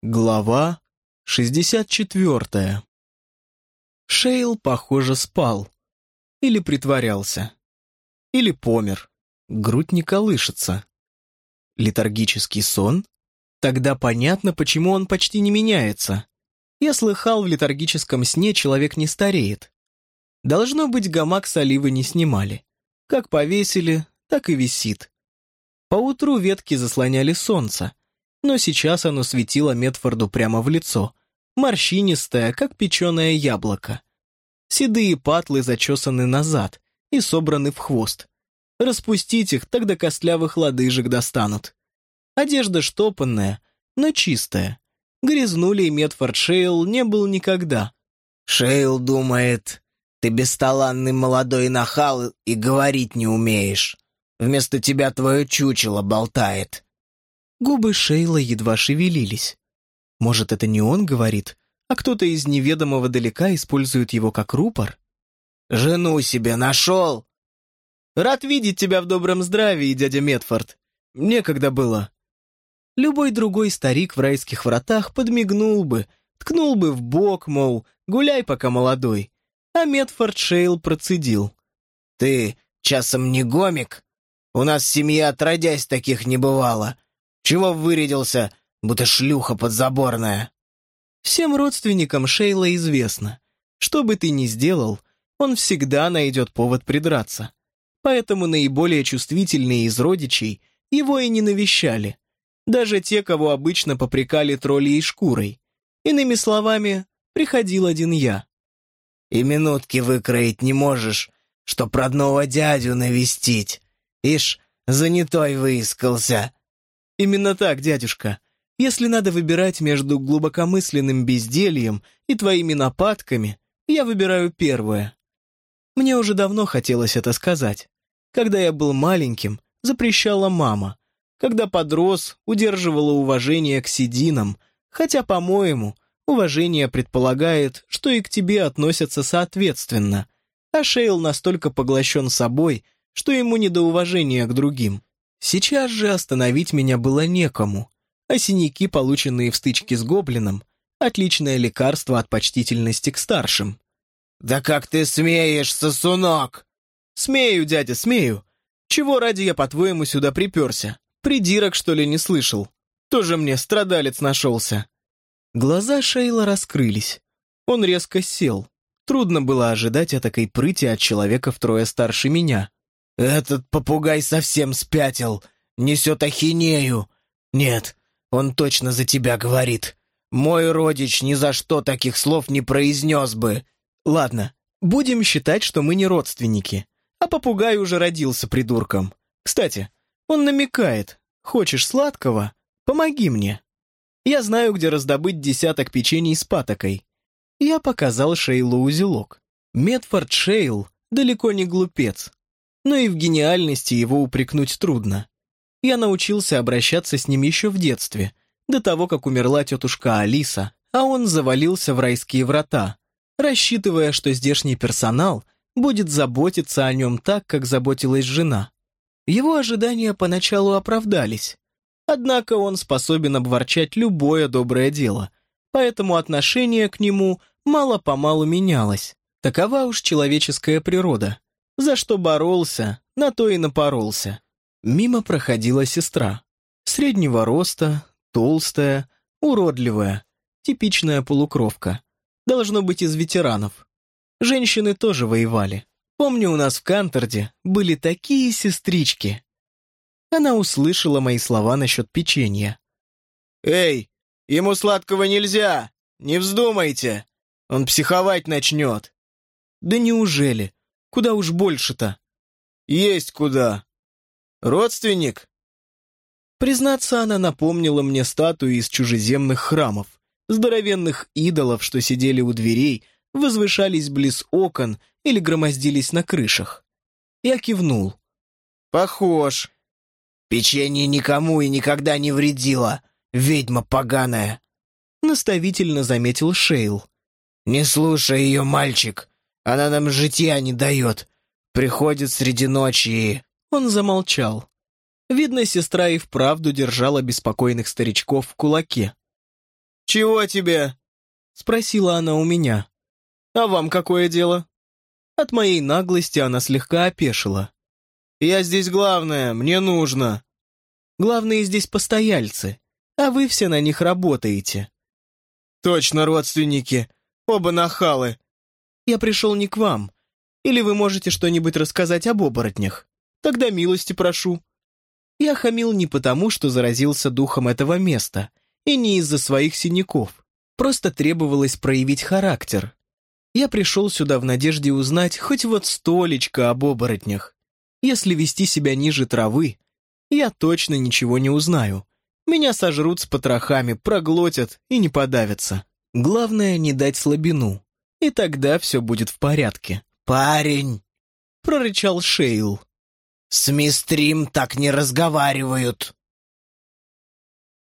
Глава 64. Шейл, похоже, спал. Или притворялся. Или помер. Грудь не колышется. Летаргический сон? Тогда понятно, почему он почти не меняется. Я слыхал, в летаргическом сне человек не стареет. Должно быть, гамак с оливы не снимали. Как повесили, так и висит. Поутру ветки заслоняли солнце но сейчас оно светило Метфорду прямо в лицо, морщинистое, как печеное яблоко. Седые патлы зачесаны назад и собраны в хвост. Распустить их, тогда костлявых лодыжек достанут. Одежда штопанная, но чистая. Грязнули и Метфорд Шейл не был никогда. «Шейл думает, ты бесталанный молодой нахал и говорить не умеешь. Вместо тебя твое чучело болтает», Губы Шейла едва шевелились. Может, это не он говорит, а кто-то из неведомого далека использует его как рупор? «Жену себе нашел!» «Рад видеть тебя в добром здравии, дядя Метфорд. Некогда было». Любой другой старик в райских вратах подмигнул бы, ткнул бы в бок, мол, гуляй пока молодой. А Метфорд Шейл процедил. «Ты часом не гомик? У нас в семье отродясь таких не бывало. Чего вырядился, будто шлюха подзаборная?» Всем родственникам Шейла известно. Что бы ты ни сделал, он всегда найдет повод придраться. Поэтому наиболее чувствительные из родичей его и не навещали. Даже те, кого обычно попрекали троллей шкурой. Иными словами, приходил один я. «И минутки выкроить не можешь, чтоб родного дядю навестить. Ишь, занятой выискался. «Именно так, дядюшка. Если надо выбирать между глубокомысленным бездельем и твоими нападками, я выбираю первое. Мне уже давно хотелось это сказать. Когда я был маленьким, запрещала мама. Когда подрос, удерживала уважение к сединам, хотя, по-моему, уважение предполагает, что и к тебе относятся соответственно, а Шейл настолько поглощен собой, что ему не до уважения к другим. Сейчас же остановить меня было некому, а синяки, полученные в стычке с гоблином, отличное лекарство от почтительности к старшим. «Да как ты смеешь, сосунок!» «Смею, дядя, смею. Чего ради я, по-твоему, сюда приперся? Придирок, что ли, не слышал? Тоже мне страдалец нашелся». Глаза Шейла раскрылись. Он резко сел. Трудно было ожидать этакой прыти от человека втрое старше меня. «Этот попугай совсем спятил, несет ахинею. Нет, он точно за тебя говорит. Мой родич ни за что таких слов не произнес бы». «Ладно, будем считать, что мы не родственники. А попугай уже родился придурком. Кстати, он намекает. Хочешь сладкого? Помоги мне. Я знаю, где раздобыть десяток печений с патокой». Я показал Шейлу узелок. Медфорд Шейл далеко не глупец но и в гениальности его упрекнуть трудно. Я научился обращаться с ним еще в детстве, до того, как умерла тетушка Алиса, а он завалился в райские врата, рассчитывая, что здешний персонал будет заботиться о нем так, как заботилась жена. Его ожидания поначалу оправдались, однако он способен обворчать любое доброе дело, поэтому отношение к нему мало-помалу менялось. Такова уж человеческая природа. За что боролся, на то и напоролся. Мимо проходила сестра. Среднего роста, толстая, уродливая, типичная полукровка. Должно быть из ветеранов. Женщины тоже воевали. Помню, у нас в Канторде были такие сестрички. Она услышала мои слова насчет печенья. «Эй, ему сладкого нельзя! Не вздумайте! Он психовать начнет!» «Да неужели? Куда уж больше-то? Есть куда. Родственник? Признаться, она напомнила мне статуи из чужеземных храмов, здоровенных идолов, что сидели у дверей, возвышались близ окон или громоздились на крышах. Я кивнул. «Похож. Печенье никому и никогда не вредило, ведьма поганая», наставительно заметил Шейл. «Не слушай ее, мальчик. Она нам житья не дает. Приходит среди ночи и...» Он замолчал. Видно, сестра и вправду держала беспокойных старичков в кулаке. «Чего тебе?» — спросила она у меня. «А вам какое дело?» От моей наглости она слегка опешила. «Я здесь главное, мне нужно». «Главные здесь постояльцы, а вы все на них работаете». «Точно родственники, оба нахалы». «Я пришел не к вам. Или вы можете что-нибудь рассказать об оборотнях? Тогда милости прошу». Я хамил не потому, что заразился духом этого места, и не из-за своих синяков. Просто требовалось проявить характер. Я пришел сюда в надежде узнать хоть вот столечко об оборотнях. Если вести себя ниже травы, я точно ничего не узнаю. Меня сожрут с потрохами, проглотят и не подавятся. Главное не дать слабину, и тогда все будет в порядке. «Парень!» — прорычал Шейл. «С мистрим так не разговаривают!»